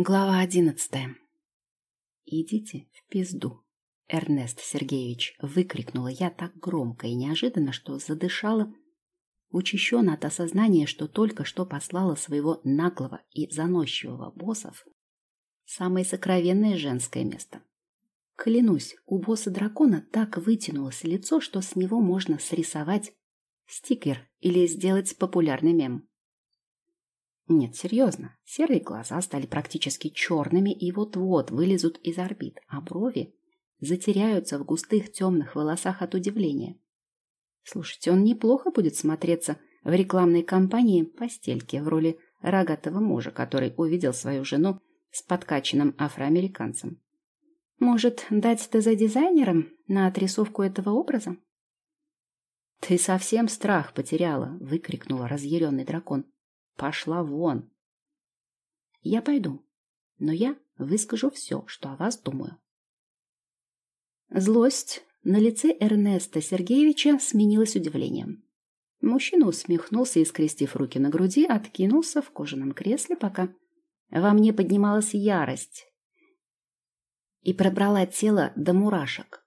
Глава одиннадцатая. «Идите в пизду, Эрнест Сергеевич!» — выкрикнула я так громко и неожиданно, что задышала, учащенно от осознания, что только что послала своего наглого и заносчивого боссов самое сокровенное женское место. Клянусь, у босса дракона так вытянулось лицо, что с него можно срисовать стикер или сделать популярный мем. Нет, серьезно. Серые глаза стали практически черными и вот-вот вылезут из орбит, а брови затеряются в густых темных волосах от удивления. Слушайте, он неплохо будет смотреться в рекламной кампании «Постельки» в роли рогатого мужа, который увидел свою жену с подкачанным афроамериканцем. Может, дать ТЗ дизайнерам на отрисовку этого образа? «Ты совсем страх потеряла!» — выкрикнула разъяренный дракон. Пошла вон. Я пойду, но я выскажу все, что о вас думаю. Злость на лице Эрнеста Сергеевича сменилась удивлением. Мужчина усмехнулся и, скрестив руки на груди, откинулся в кожаном кресле, пока во мне поднималась ярость и пробрала тело до мурашек.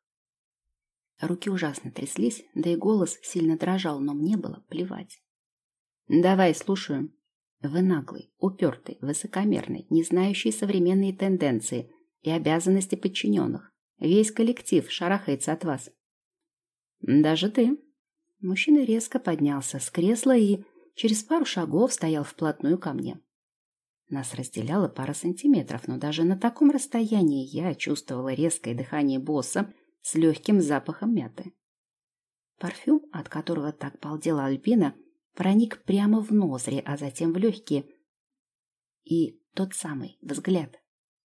Руки ужасно тряслись, да и голос сильно дрожал, но мне было плевать. «Давай, слушаю», вы наглый, упертый, высокомерный, не знающий современные тенденции и обязанности подчиненных. Весь коллектив шарахается от вас. Даже ты. Мужчина резко поднялся с кресла и через пару шагов стоял вплотную ко мне. Нас разделяло пара сантиметров, но даже на таком расстоянии я чувствовала резкое дыхание босса с легким запахом мяты. Парфюм, от которого так балдела Альпина, проник прямо в ноздри, а затем в легкие. И тот самый взгляд,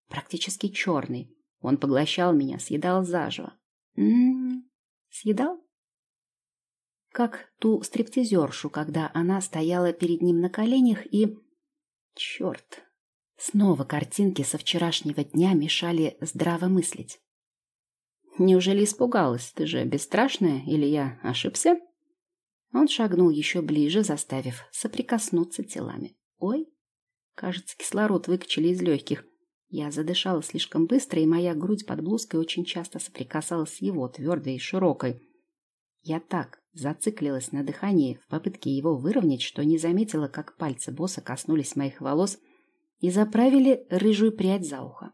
практически черный, он поглощал меня, съедал заживо. М-м-м, съедал? Как ту стриптизершу, когда она стояла перед ним на коленях и... Черт! Снова картинки со вчерашнего дня мешали здраво мыслить. Неужели испугалась? Ты же бесстрашная? Или я ошибся? Он шагнул еще ближе, заставив соприкоснуться телами. Ой, кажется, кислород выкачали из легких. Я задышала слишком быстро, и моя грудь под блузкой очень часто соприкасалась с его, твердой и широкой. Я так зациклилась на дыхании в попытке его выровнять, что не заметила, как пальцы босса коснулись моих волос и заправили рыжую прядь за ухо.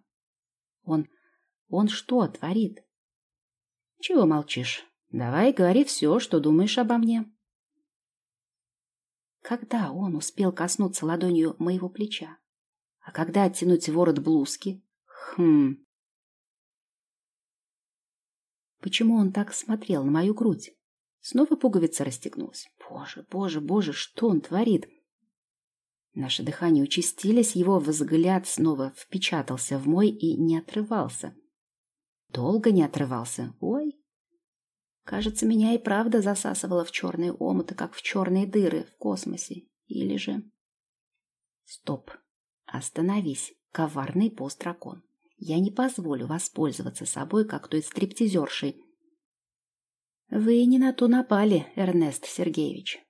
Он... он что творит? Чего молчишь? Давай говори все, что думаешь обо мне. Когда он успел коснуться ладонью моего плеча? А когда оттянуть ворот блузки? Хм. Почему он так смотрел на мою грудь? Снова пуговица расстегнулась. Боже, боже, боже, что он творит? Наше дыхание участились, его взгляд снова впечатался в мой и не отрывался. Долго не отрывался. Ой, Кажется, меня и правда засасывало в черные омуты, как в черные дыры в космосе. Или же... Стоп. Остановись, коварный пост-дракон. Я не позволю воспользоваться собой, как той стриптизершей. Вы не на ту напали, Эрнест Сергеевич.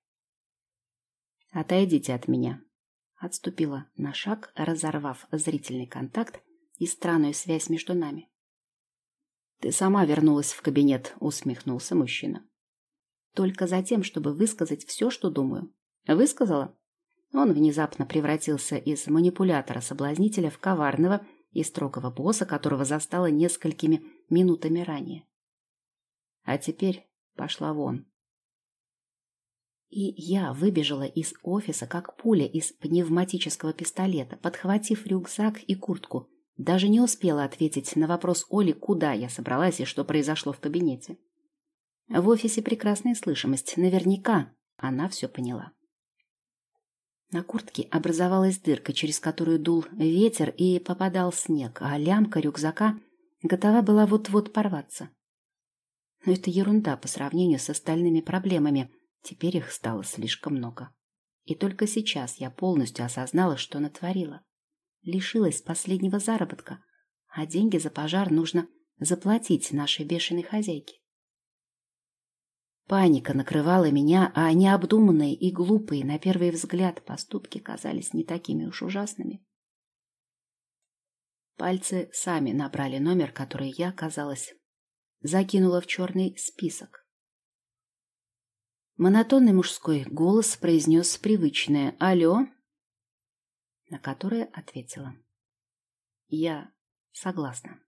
Отойдите от меня. Отступила на шаг, разорвав зрительный контакт и странную связь между нами. «Ты сама вернулась в кабинет», — усмехнулся мужчина. «Только за тем, чтобы высказать все, что думаю». «Высказала?» Он внезапно превратился из манипулятора-соблазнителя в коварного и строгого босса, которого застала несколькими минутами ранее. А теперь пошла вон. И я выбежала из офиса, как пуля из пневматического пистолета, подхватив рюкзак и куртку, даже не успела ответить на вопрос Оли, куда я собралась и что произошло в кабинете. В офисе прекрасная слышимость. Наверняка она все поняла. На куртке образовалась дырка, через которую дул ветер и попадал снег, а лямка рюкзака готова была вот-вот порваться. Но это ерунда по сравнению с остальными проблемами. Теперь их стало слишком много. И только сейчас я полностью осознала, что натворила лишилась последнего заработка, а деньги за пожар нужно заплатить нашей бешеной хозяйке. Паника накрывала меня, а необдуманные и глупые, на первый взгляд, поступки казались не такими уж ужасными. Пальцы сами набрали номер, который я, казалось, закинула в черный список. Монотонный мужской голос произнес привычное «Алло», на которое ответила. «Я согласна».